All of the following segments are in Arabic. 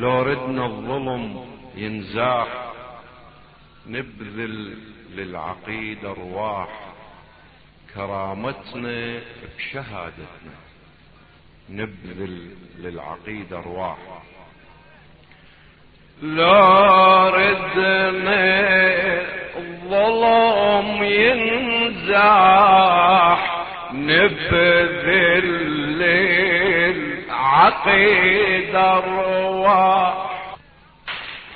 لو ردنا الظلم ينزاح نبذل للعقيدة أرواح. كرامتنا بشهادتنا نبذل للعقيدة أرواح. لو ردنا الظلم ينزاح نبذل للعقيدة ارواح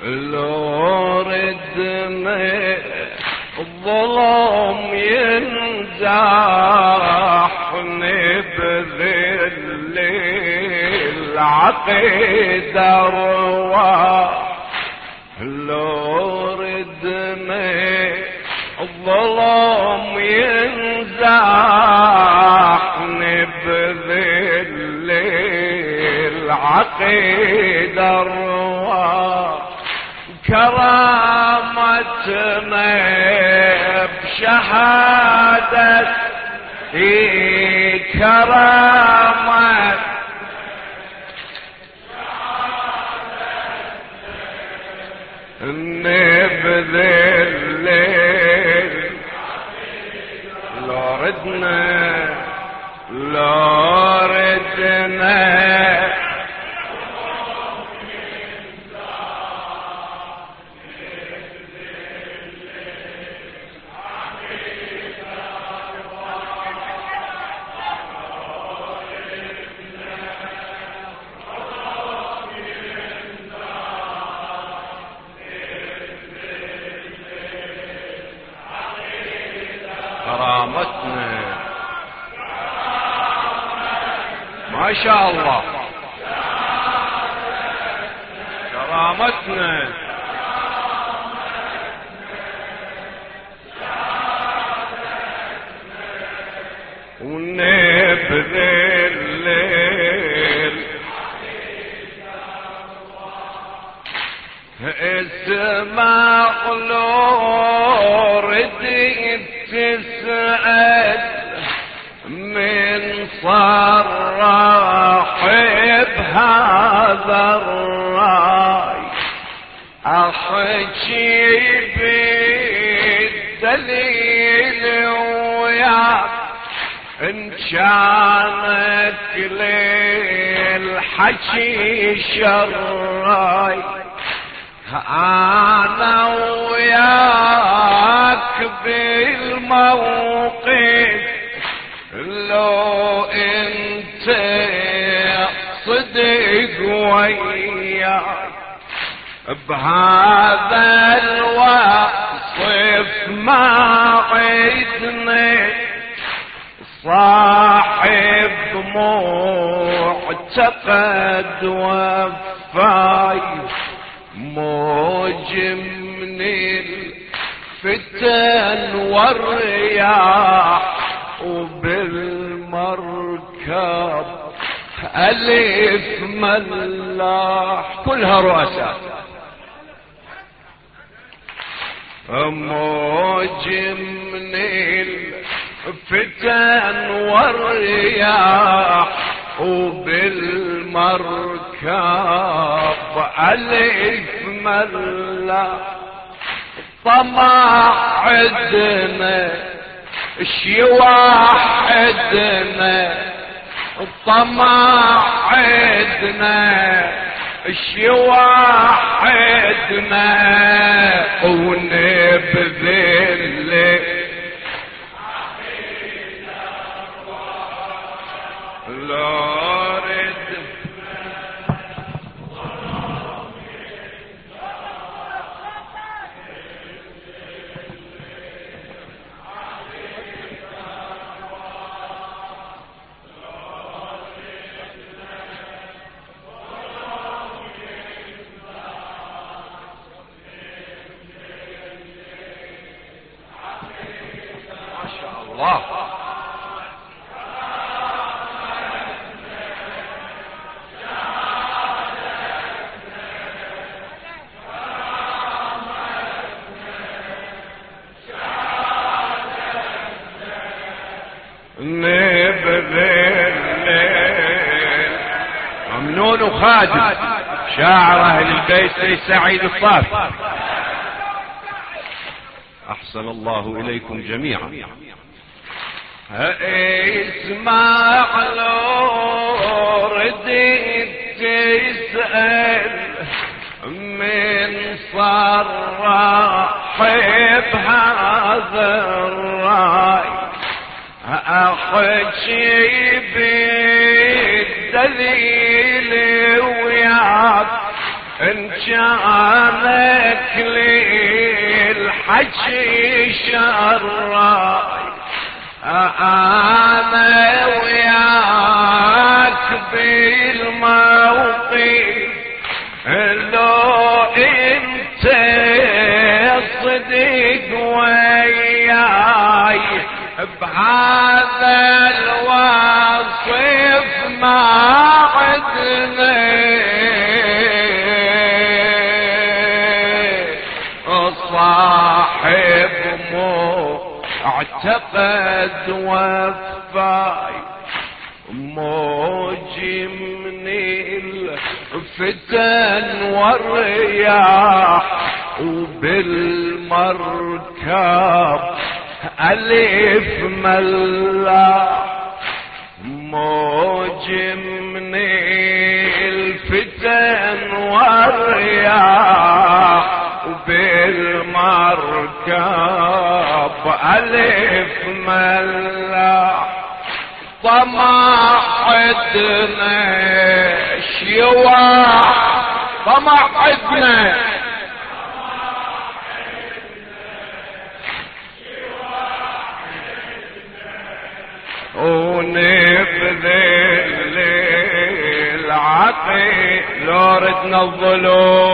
لو ردنا الظلم ينزاح نبذل العقيدة رواح لو ردنا الظلم ينزاح العقيدة رواح كرامتنا بشهادة كرامة ما شاء الله. كرامتنا. ونبذل اسمع لو بهذا الرأي. احكي بالدليل وياك إن كانت للحكي شراي أنا وياك بالموقف لو انت وياك بهذا الوصف ما عدنا. صاحب معتقد وفاي موج من الفتن والرياح وبالمركب ألف ملاح كلها رؤساء. موج من الفتن والرياح وبالمركب ألف ملاح طمع عدنا شي واحدنا الطمع عدنا شي واحدنا ونبذل ممنون وخادم. شاعر أهل البيت سعيد الصافي أحسن الله إليكم جميعا. اسمع لو رديت تسأل من صرح بهذا الراي احكي بالدليل وياك ان كانك للحكي شراي أنا وياك بالموقف لو انت صدق وياي بهذا الوصف ما عدنا. صاحب مو اعتقد وفاي موج من الفتن والرياح وبالمركب ألف ملاح موج من الفتن والرياح وبالمركب ألف ملاح طمع عدنا شواح طمع عدنا لو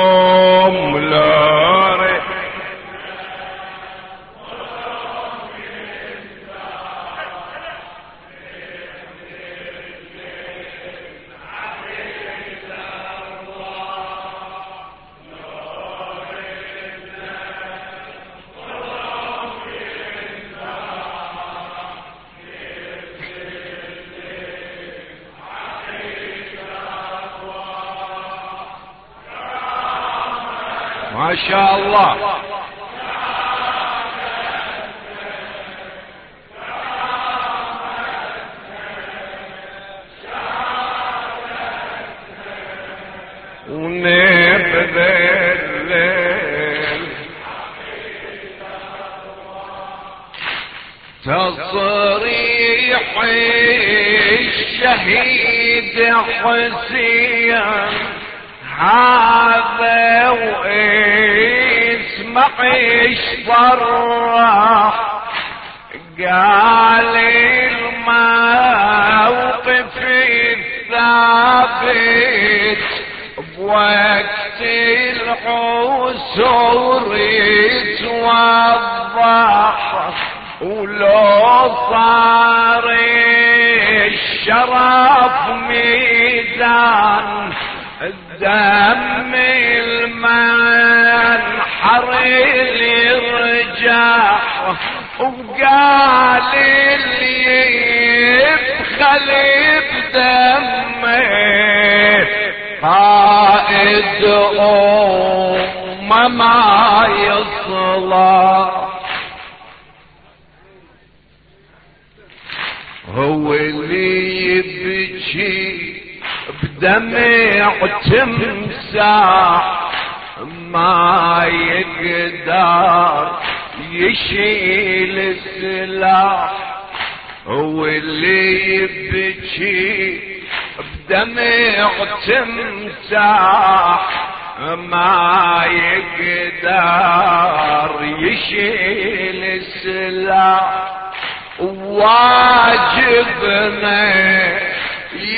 تصريح الشهيد حسين هذا واسمع إيش فرح قال الموقف الثابت بوقت الحسور يتوضح ولو صار الشرف ميزان دم المنحر الرجاح وقال اللي يبخل بدمه. أمة ما يصلح هو اللي يبكي بدمع تمساح ما يقدر يشيل السلاح هو اللي يبكي بدمع تمساح ما يقدر يشيل السلاح واجبنا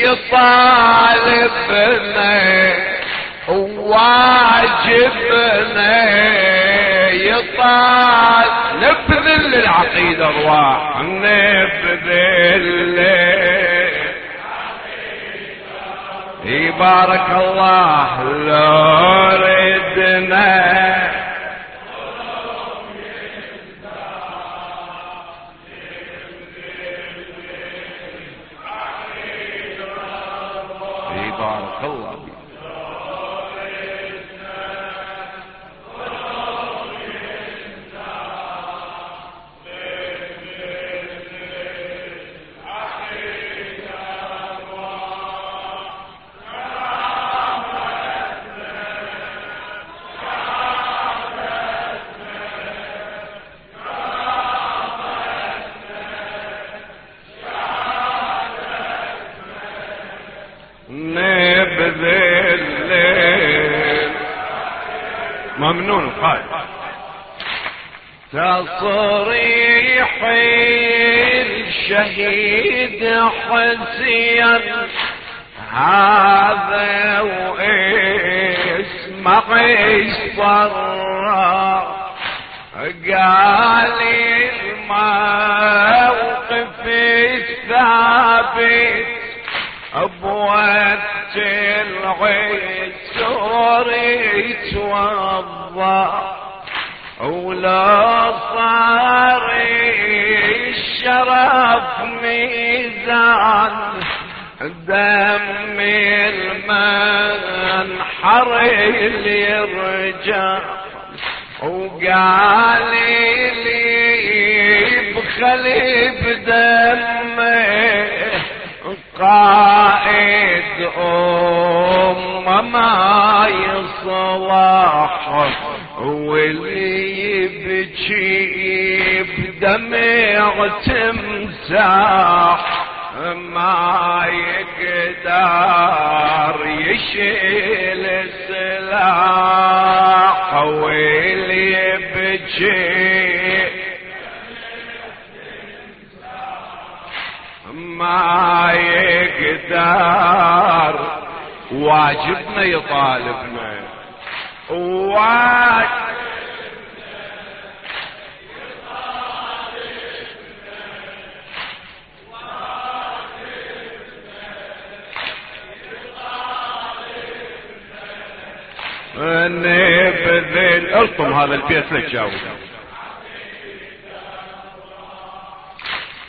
يطالبنا واجبنا يطال نبذل العقيدة ارواح نبذل يبارك الله لو ردنا حسين هذا واسم قيصر. قال الموقف الثابت بوقت العسر يتوضأ. ولا صار الشرف ميزان دم المنحر اللي رجع وقال لي بخلي بدمه قائد أمة ما يصلح واللي يبكي بدمع تمساح ما يقدر يشيل السلاح واللي يبكي ما يقدر واجبنا يطالبنا واجب نبذل ارطم هذا البيت لا تجاوب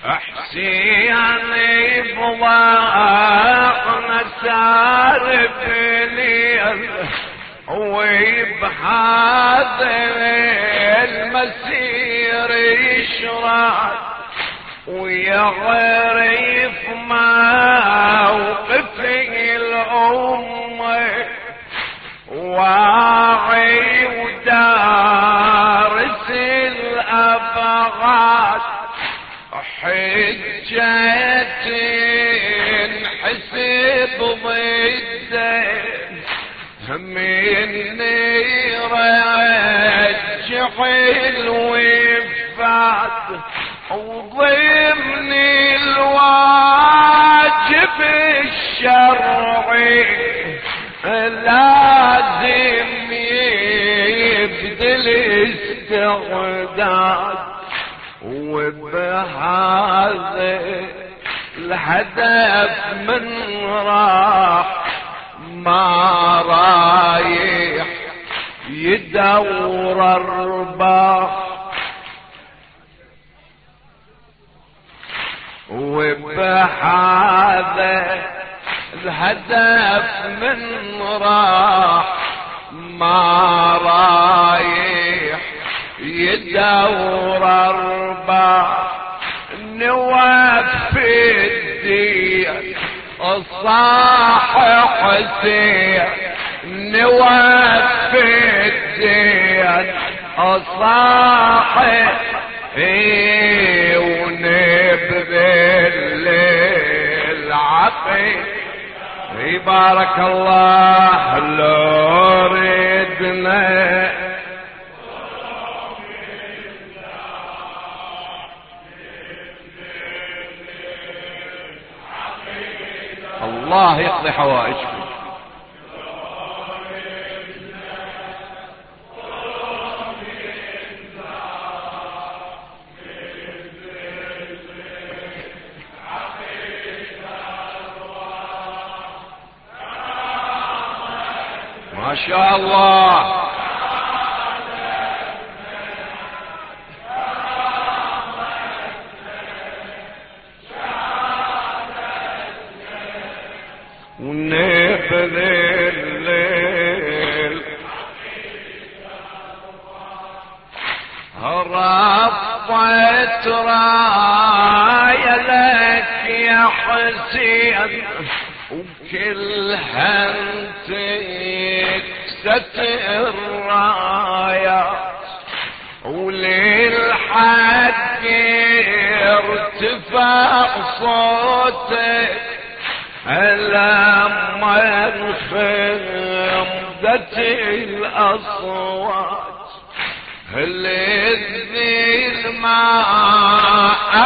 احسين بضاعنا سالف لي وبهذا المسير يشرد ويغرف موقفي الأمة واعي ودارس الأبغاد حجة مني رجع الوفات وضمن الواجب الشرعي. لازم يبذل استعداد وبهذا الهدف من راح ما رايح يدور ارباح وبهذا الهدف من راح ما رايح يدور ارباح الصاح حسين نوفي الدين الصاح إيه ونبذل العقيد. بارك الله لو ردنا. الله يقضي حوائجكم. ما شاء الله. صوتك لما الخيم كسة الأصوات. الذي ما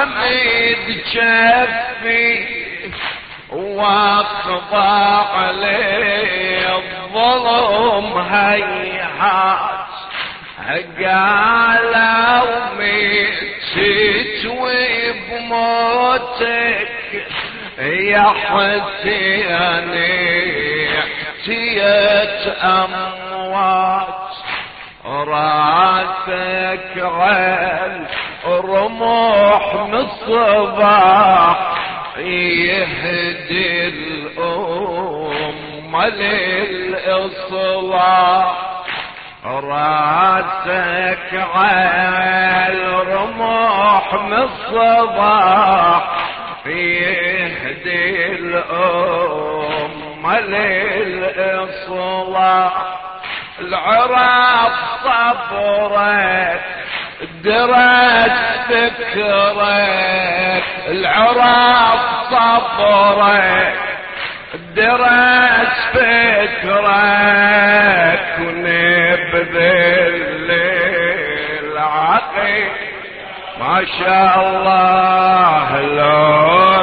أمد شفي عليه الظلم هيهات. قالوا ميت بموتك يا حسين احتيت أموات. رأسك غل رموح الصباح يهدي الأمة للإصلاح. رأسك عال رموح من الصباح يهدي الأمة للإصلاح العرب صبرك درت فكرك العرب صبرك درت فكرك ونبذل ما شاء الله لو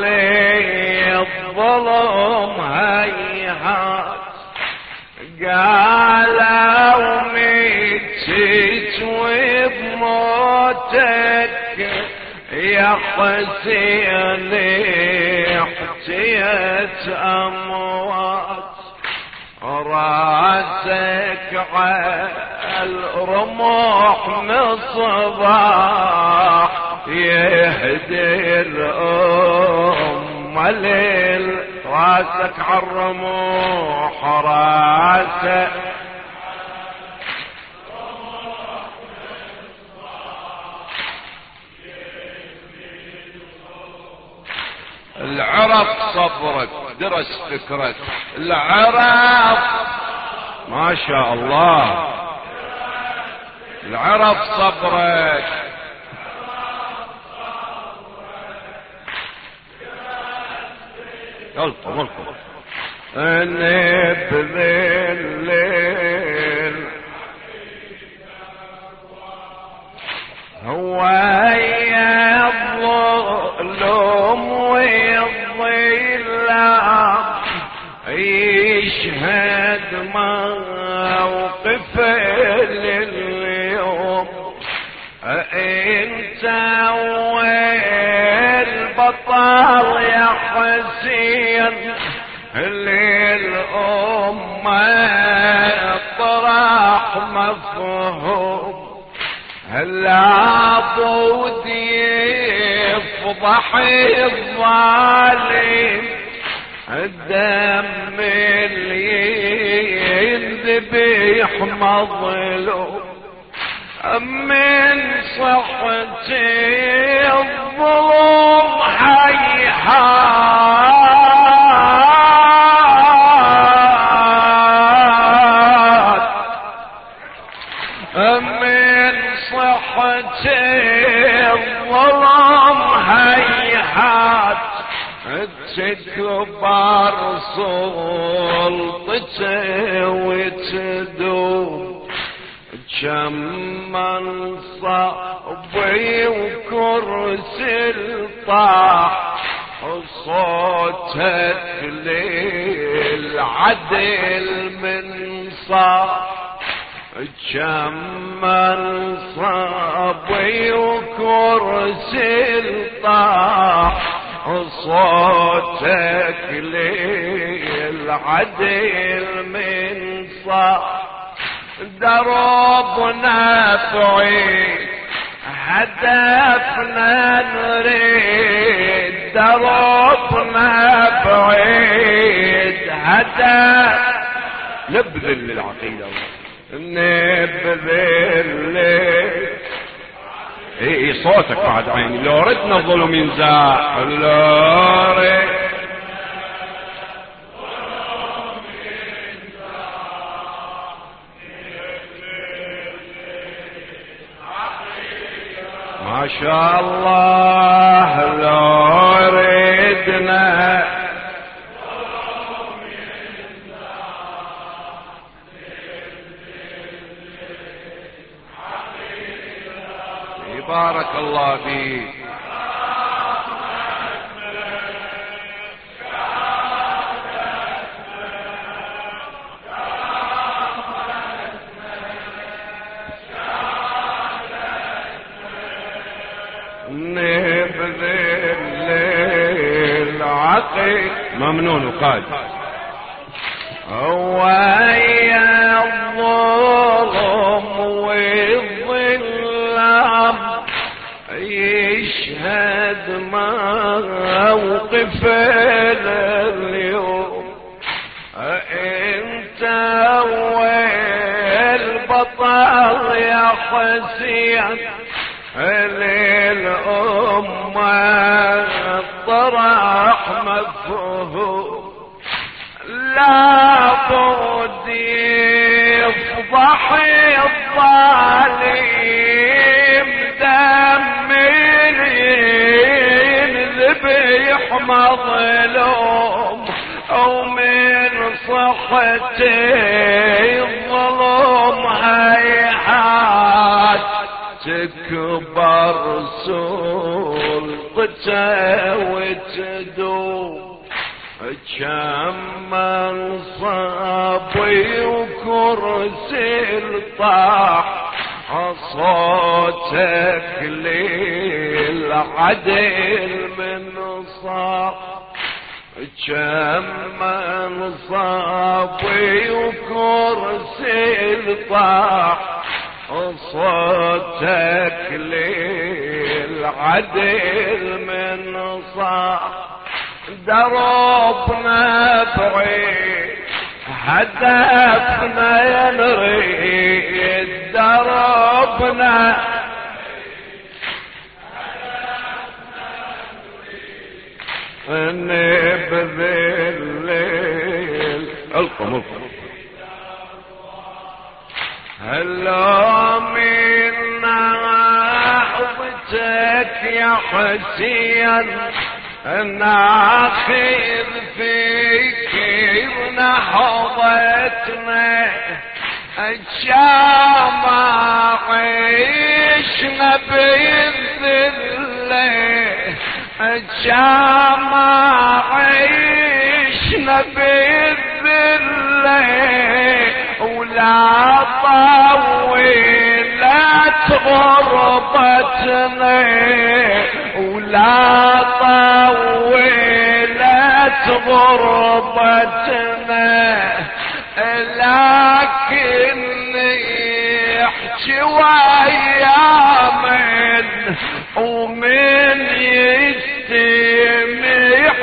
لي الظلم هيهات. قالوا ميتت وبموتك يا حسين احتيت أموات. راسك على الرموح من الصباح يهدي الأمة. ليل راسك الرموح راسك. العرب صبرك درس فكرك. العرب ما شاء الله. العرب صبرك. يلطم يلطم. نبذ الليل هو لابد يفضح الظالم. الدم اللي ينذبح مظلوم من صحتي الظلم تكبر صوتك للعدل من صاح كم منصبي وكرسي الطاح. صوتك للعدل من صاح دربنا بعيد هدفنا نريد دربنا بعيد هدف نبذل للعقيدة. نبذل اي صوتك بعد عيني. لو ردنا الظلم ينزاح لو ردنا ما شاء الله. بارك الله فيك. ممنون وقال هو موقف اليوم. أنت والبطل يا حسين. للأمة طرح مفهوم. لا مظلوم أو من صحتي الظلم هيحات تكبر سلطته وتدوم كم منصبي وكرسي الطاح. صوتك للعدل من صاح كم منصبي وكرسي الطاح صوتك للعدل من صاح دربنا بعيد هدفنا نريد دربنا نبذل ألقم هلا من نعوتك يا حسين. ناخذ فيك نحضتنا الجامع عيشنا بالذلة الجامع عيشنا بالذلة ولا طولت غربتنا ولا طولت غربتنا. لكن يحكي ويا من ومن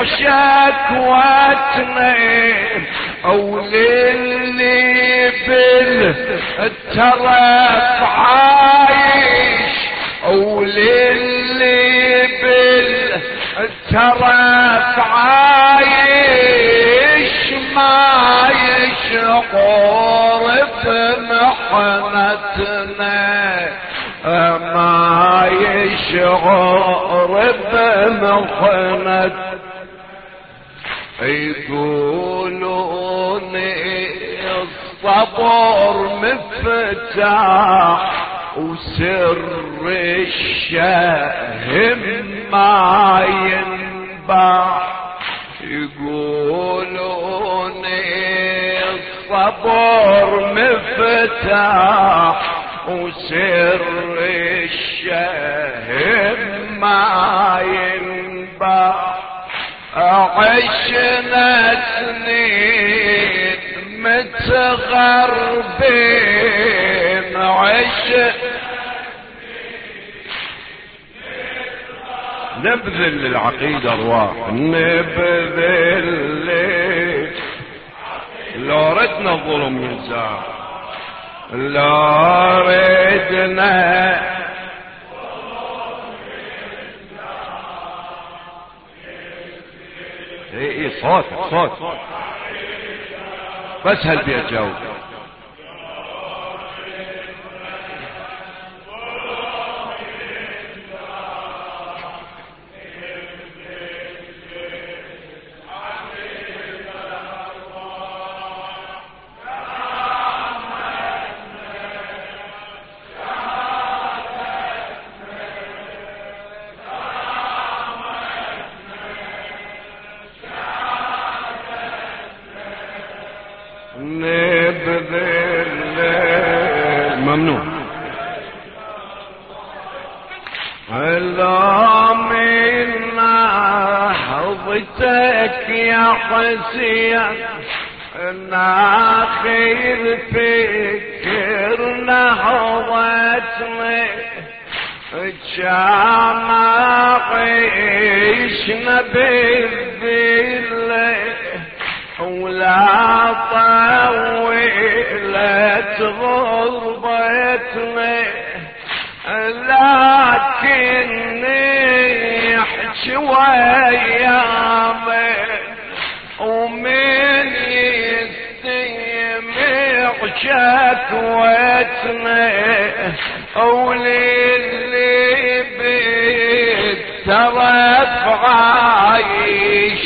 شكوتنا أو للي بالترف عايش. أو للي بالترف عايش. ما يشعر بمحنتنا. ما يشعر بمحنتنا. يقولوني الصبر مفتاح وسر الشاهم ما ينبع يقولوني الصبر مفتاح وسر الشاهم ما ينبع عشنا سنين متغربين عشنا نبذل العقيدة ارواح نبذل لو ردنا الظلم ينزاح لا ردنا اي اي صوت صوت حسين ناخذ فكر نهضتنا كان عيشنا بالذله ولا طولت غربتنا لكني بالترف عايش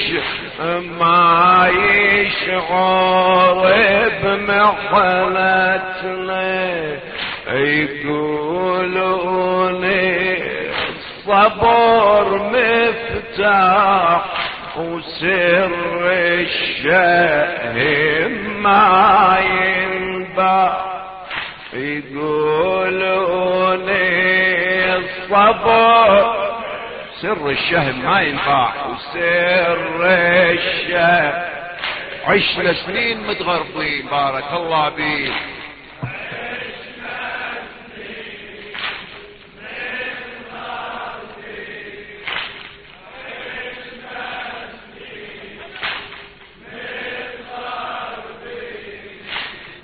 ما يشعر بمحنتنا يقولون الصبر مفتاح وسر الشهم ما ينبع. يقولون الصبر سر الشهم ما ينفع. وسر الشهم. عشنا سنين متغربين بارك الله بيك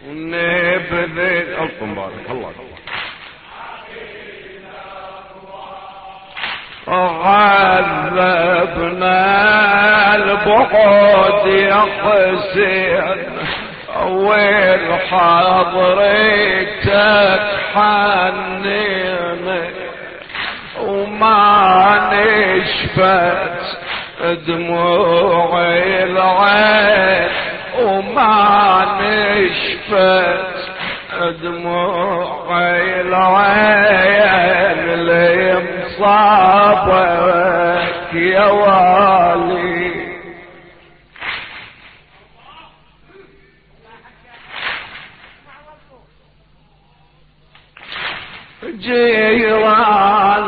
ونبذل الكم عذبنا البعد يا حسين وين حضرتك حنينا وما نشفت دموع العين وما نشفت دموع العين. مصابك يا والي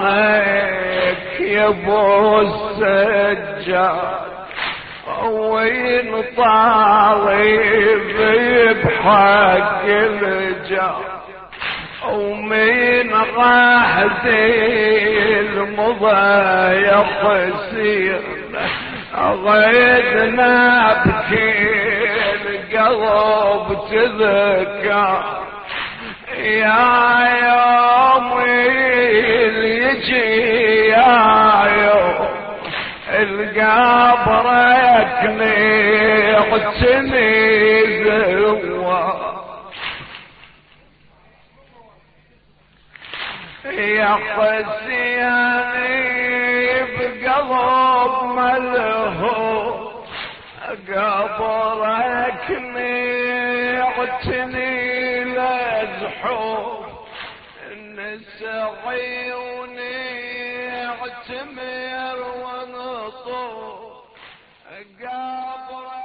جيرانك يا ابو السجاد وين طالب بحق الجار ومن غهدي المضايق يصير غيدنا بكل قلب تذكر. يا يوم اللي يجي يا يوم القبرك نعتني يا حسيني بقلب ملهو قبرك نعتني النس عيوني أعتمر ونطور قابر